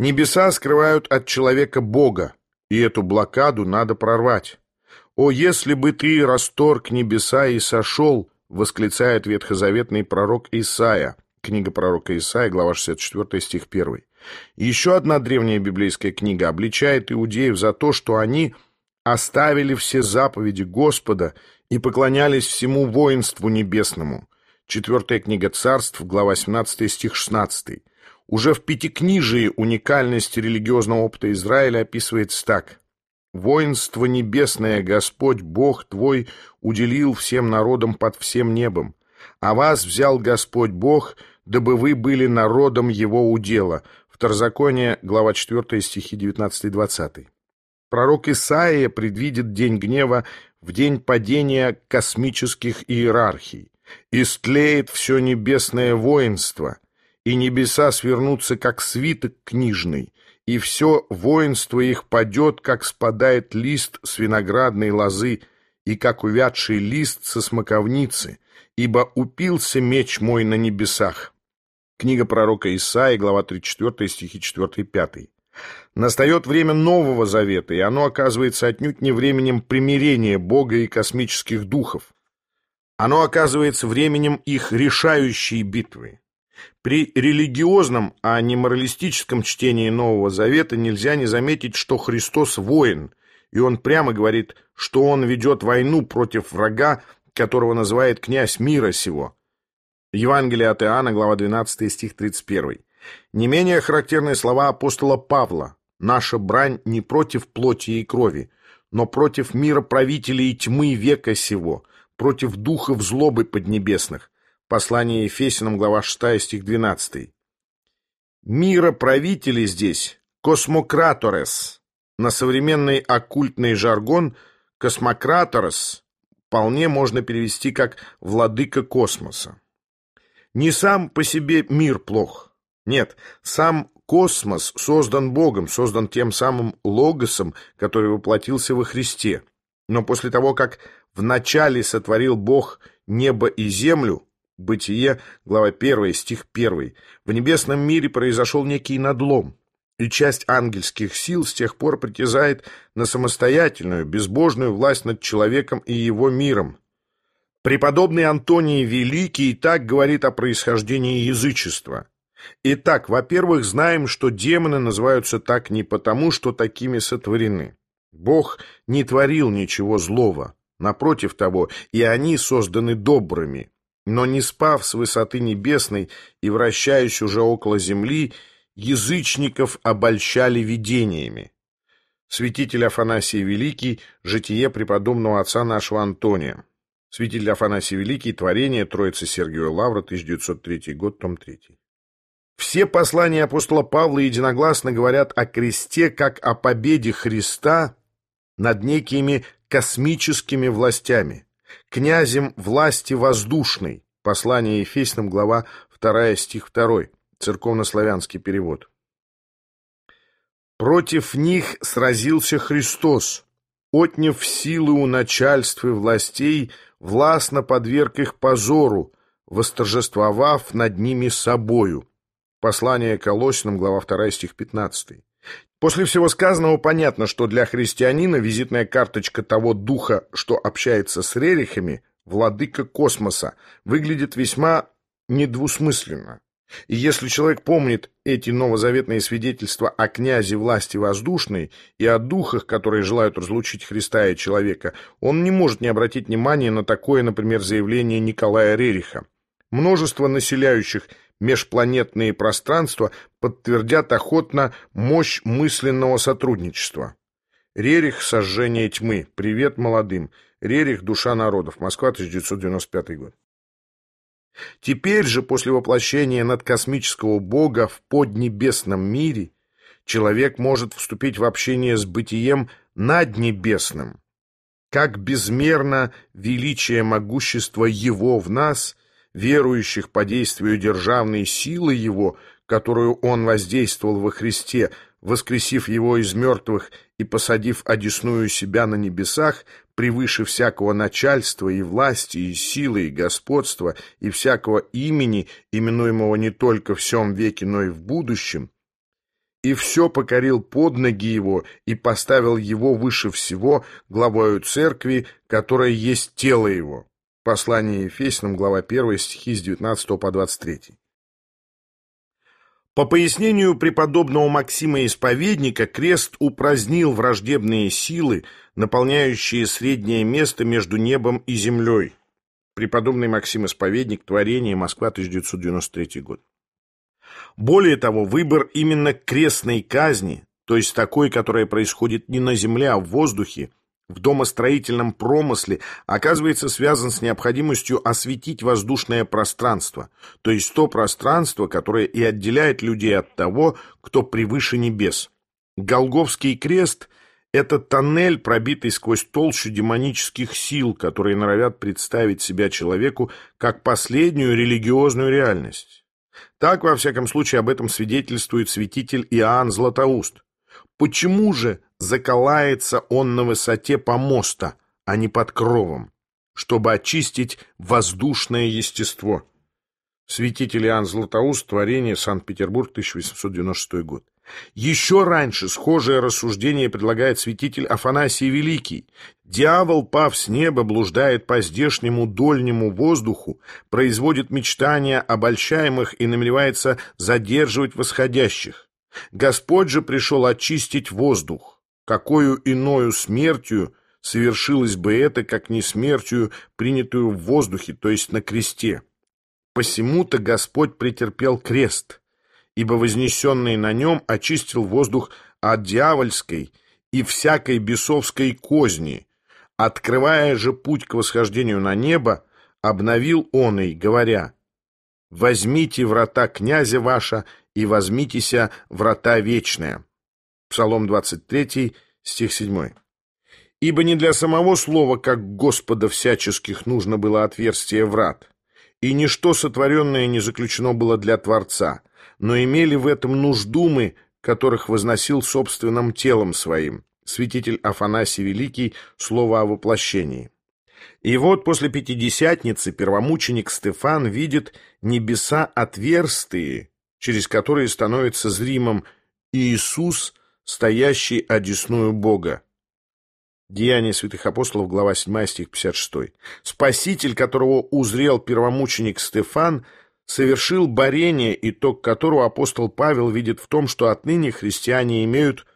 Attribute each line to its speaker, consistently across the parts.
Speaker 1: Небеса скрывают от человека Бога, и эту блокаду надо прорвать. «О, если бы ты расторг небеса и сошел!» восклицает ветхозаветный пророк Исаия. Книга пророка Исаия, глава 64, стих 1. Еще одна древняя библейская книга обличает иудеев за то, что они оставили все заповеди Господа и поклонялись всему воинству небесному. Четвертая книга царств, глава 17, стих 16. Уже в Пятикнижии уникальность религиозного опыта Израиля описывается так. «Воинство небесное Господь Бог твой уделил всем народам под всем небом, а вас взял Господь Бог, дабы вы были народом Его удела». Второзаконие, глава 4, стихи 19-20. Пророк Исаия предвидит день гнева в день падения космических иерархий. «Истлеет все небесное воинство» и небеса свернутся, как свиток книжный, и все воинство их падет, как спадает лист с виноградной лозы, и как увядший лист со смоковницы, ибо упился меч мой на небесах». Книга пророка Исаии, глава 34, стихи 4 и 5. Настает время Нового Завета, и оно оказывается отнюдь не временем примирения Бога и космических духов. Оно оказывается временем их решающей битвы. При религиозном, а не моралистическом чтении Нового Завета нельзя не заметить, что Христос воин, и он прямо говорит, что он ведет войну против врага, которого называет князь мира сего. Евангелие от Иоанна, глава 12, стих 31. Не менее характерные слова апостола Павла «Наша брань не против плоти и крови, но против мира правителей тьмы века сего, против духов злобы поднебесных, Послание Ефесиным, глава 6, стих 12. Мира правители здесь – космократорес. На современный оккультный жаргон космократорес вполне можно перевести как «владыка космоса». Не сам по себе мир плох. Нет, сам космос создан Богом, создан тем самым Логосом, который воплотился во Христе. Но после того, как вначале сотворил Бог небо и землю, Бытие, глава 1, стих 1. В небесном мире произошел некий надлом, и часть ангельских сил с тех пор притязает на самостоятельную, безбожную власть над человеком и его миром. Преподобный Антоний Великий так говорит о происхождении язычества. Итак, во-первых, знаем, что демоны называются так не потому, что такими сотворены. Бог не творил ничего злого. Напротив того, и они созданы добрыми, но не спав с высоты небесной и вращаясь уже около земли, язычников обольщали видениями. Святитель Афанасий Великий, житие преподобного отца нашего Антония. Святитель Афанасий Великий, творение Троицы Сергия Лавра, 1903 год, том 3. Все послания апостола Павла единогласно говорят о кресте как о победе Христа над некими космическими властями князем власти воздушной. Послание Ефесиным, глава 2, стих 2, церковнославянский перевод. Против них сразился Христос, отняв силы у начальств и властей, властно подверг их позору, восторжествовав над ними собою. Послание Колосиным, глава 2, стих 15. После всего сказанного понятно, что для христианина визитная карточка того духа, что общается с рерихами, владыка космоса, выглядит весьма недвусмысленно. И если человек помнит эти новозаветные свидетельства о князе власти воздушной и о духах, которые желают разлучить Христа и человека, он не может не обратить внимания на такое, например, заявление Николая Рериха. Множество населяющих межпланетные пространства подтвердят охотно мощь мысленного сотрудничества. Рерих «Сожжение тьмы». Привет молодым. Рерих «Душа народов». Москва, 1995 год. Теперь же, после воплощения надкосмического бога в поднебесном мире, человек может вступить в общение с бытием наднебесным. Как безмерно величие могущества его в нас, верующих по действию державной силы Его, которую Он воздействовал во Христе, воскресив Его из мертвых и посадив одесную себя на небесах, превыше всякого начальства и власти, и силы, и господства, и всякого имени, именуемого не только в всем веке, но и в будущем, и все покорил под ноги его и поставил его выше всего главою церкви, которая есть тело его». Послание Ефесянам, глава 1, стихи с 19 по 23. По пояснению преподобного Максима Исповедника, крест упразднил враждебные силы, наполняющие среднее место между небом и землей. Преподобный Максим Исповедник, Творение, Москва, 1993 год. Более того, выбор именно крестной казни, то есть такой, которая происходит не на земле, а в воздухе, в домостроительном промысле оказывается связан с необходимостью осветить воздушное пространство, то есть то пространство, которое и отделяет людей от того, кто превыше небес. Голговский крест – это тоннель, пробитый сквозь толщу демонических сил, которые норовят представить себя человеку как последнюю религиозную реальность. Так, во всяком случае, об этом свидетельствует святитель Иоанн Златоуст. Почему же заколается он на высоте помоста, а не под кровом, чтобы очистить воздушное естество? Святитель Иоанн Златоуст, творение, Санкт-Петербург, 1896 год. Еще раньше схожее рассуждение предлагает святитель Афанасий Великий. Дьявол, пав с неба, блуждает по здешнему дольнему воздуху, производит мечтания обольщаемых и намеревается задерживать восходящих. Господь же пришел очистить воздух. Какою иною смертью совершилось бы это, как не смертью, принятую в воздухе, то есть на кресте? Посему-то Господь претерпел крест, ибо вознесенный на нем очистил воздух от дьявольской и всякой бесовской козни, открывая же путь к восхождению на небо, обновил он и, говоря, «Возьмите врата князя ваша и возьмитеся врата вечные». Псалом 23, стих 7. «Ибо не для самого слова, как Господа всяческих, нужно было отверстие врат, и ничто сотворенное не заключено было для Творца, но имели в этом нужду мы, которых возносил собственным телом своим». Святитель Афанасий Великий, слово о воплощении. И вот после Пятидесятницы первомученик Стефан видит небеса отверстые, через которые становится зримым Иисус, стоящий одесную Бога. Деяния святых апостолов, глава 7, стих 56. Спаситель, которого узрел первомученик Стефан, совершил борение, итог которого апостол Павел видит в том, что отныне христиане имеют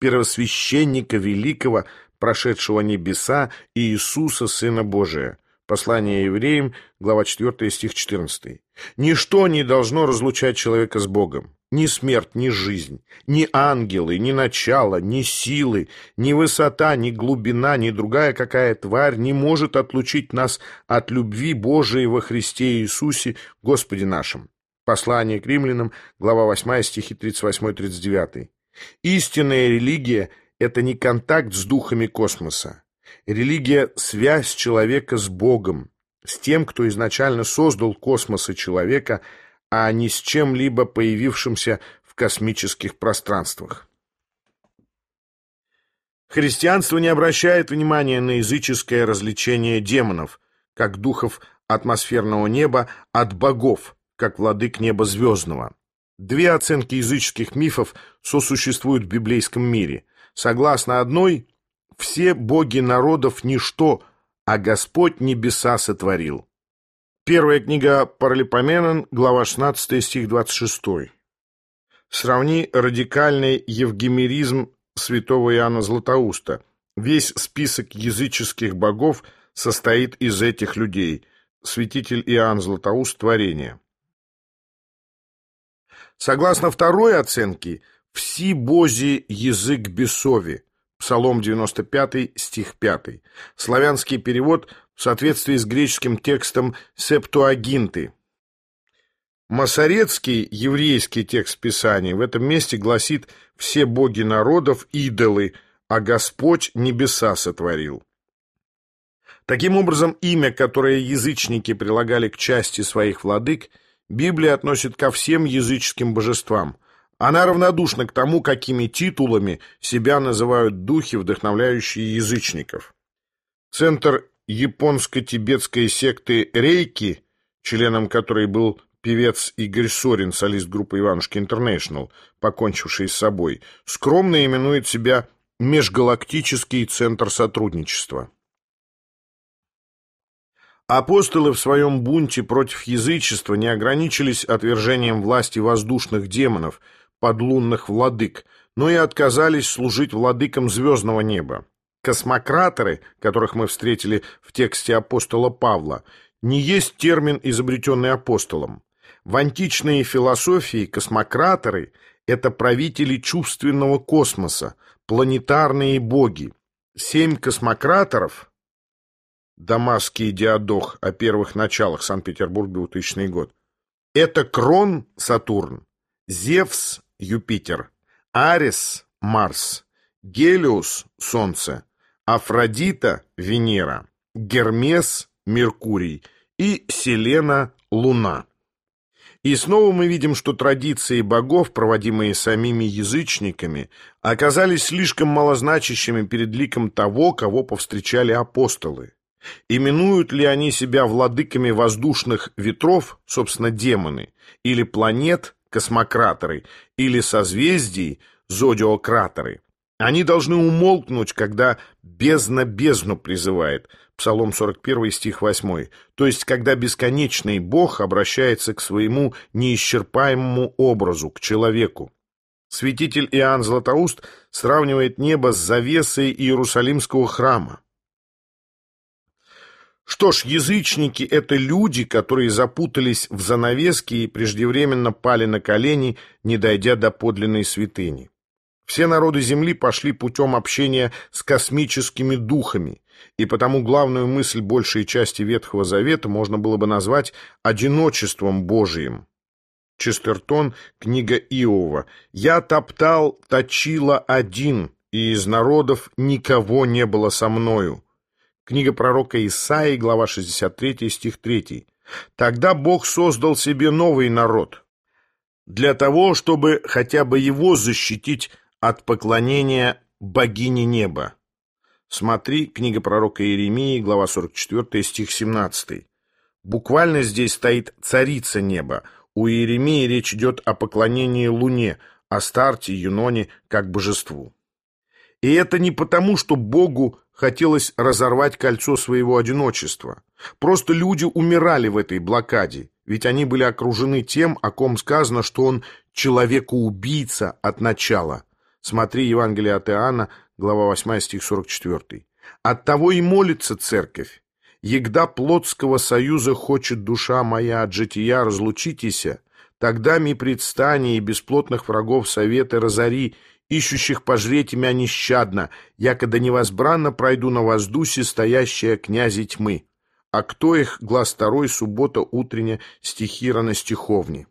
Speaker 1: первосвященника великого, прошедшего небеса, Иисуса, Сына Божия. Послание евреям, глава 4, стих 14. Ничто не должно разлучать человека с Богом. Ни смерть, ни жизнь, ни ангелы, ни начало, ни силы, ни высота, ни глубина, ни другая какая тварь не может отлучить нас от любви Божией во Христе Иисусе, Господе нашим. Послание к римлянам, глава 8, стихи 38-39. Истинная религия – это не контакт с духами космоса. Религия – связь человека с Богом, с тем, кто изначально создал космос и человека, а не с чем-либо появившимся в космических пространствах. Христианство не обращает внимания на языческое развлечение демонов, как духов атмосферного неба, от богов, как владык неба звездного. Две оценки языческих мифов сосуществуют в библейском мире. Согласно одной, все боги народов – ничто, а Господь небеса сотворил. Первая книга Паралипоменон, глава 16, стих 26. Сравни радикальный евгемеризм святого Иоанна Златоуста. Весь список языческих богов состоит из этих людей. Святитель Иоанн Златоуст Творение. Согласно второй оценке, «Вси бози язык бесови» Псалом 95, стих 5. Славянский перевод в соответствии с греческим текстом Септуагинты. Масорецкий, еврейский текст Писания, в этом месте гласит «все боги народов – идолы, а Господь небеса сотворил». Таким образом, имя, которое язычники прилагали к части своих владык, Библия относит ко всем языческим божествам – она равнодушна к тому, какими титулами себя называют духи, вдохновляющие язычников. Центр японско-тибетской секты Рейки, членом которой был певец Игорь Сорин, солист группы «Иванушки Интернешнл», покончивший с собой, скромно именует себя «Межгалактический центр сотрудничества». Апостолы в своем бунте против язычества не ограничились отвержением власти воздушных демонов, подлунных владык, но и отказались служить владыкам звездного неба. Космократоры, которых мы встретили в тексте апостола Павла, не есть термин, изобретенный апостолом. В античной философии космократоры – это правители чувственного космоса, планетарные боги. Семь космократоров – Дамасский диадох о первых началах Санкт-Петербург, 2000 год. Это Крон – Сатурн, Зевс – Юпитер, Арес – Марс, Гелиус – Солнце, Афродита – Венера, Гермес – Меркурий и Селена – Луна. И снова мы видим, что традиции богов, проводимые самими язычниками, оказались слишком малозначащими перед ликом того, кого повстречали апостолы. Именуют ли они себя владыками воздушных ветров, собственно, демоны, или планет, космократоры, или созвездий, зодиократоры? Они должны умолкнуть, когда бездна бездну призывает – Псалом 41, стих 8. То есть, когда бесконечный Бог обращается к своему неисчерпаемому образу, к человеку. Святитель Иоанн Златоуст сравнивает небо с завесой Иерусалимского храма. Что ж, язычники — это люди, которые запутались в занавеске и преждевременно пали на колени, не дойдя до подлинной святыни. Все народы Земли пошли путем общения с космическими духами, и потому главную мысль большей части Ветхого Завета можно было бы назвать «одиночеством Божиим». Честертон, книга Иова. «Я топтал, точила один, и из народов никого не было со мною». Книга пророка Исаии, глава 63, стих 3. «Тогда Бог создал себе новый народ, для того, чтобы хотя бы его защитить от поклонения богине неба». Смотри, книга пророка Иеремии, глава 44, стих 17. Буквально здесь стоит «царица неба». У Иеремии речь идет о поклонении Луне, о Старте, Юноне как божеству. И это не потому, что Богу хотелось разорвать кольцо своего одиночества. Просто люди умирали в этой блокаде, ведь они были окружены тем, о ком сказано, что он человекоубийца от начала. Смотри Евангелие от Иоанна, глава 8, стих 44. «Оттого и молится церковь. Егда плотского союза хочет душа моя от жития разлучитеся, тогда ми предстание и бесплотных врагов советы разори, ищущих пожреть меня нещадно, якода невозбранно пройду на воздусе стоящая князи тьмы. А кто их, глаз второй, суббота утренняя, стихира на стиховне.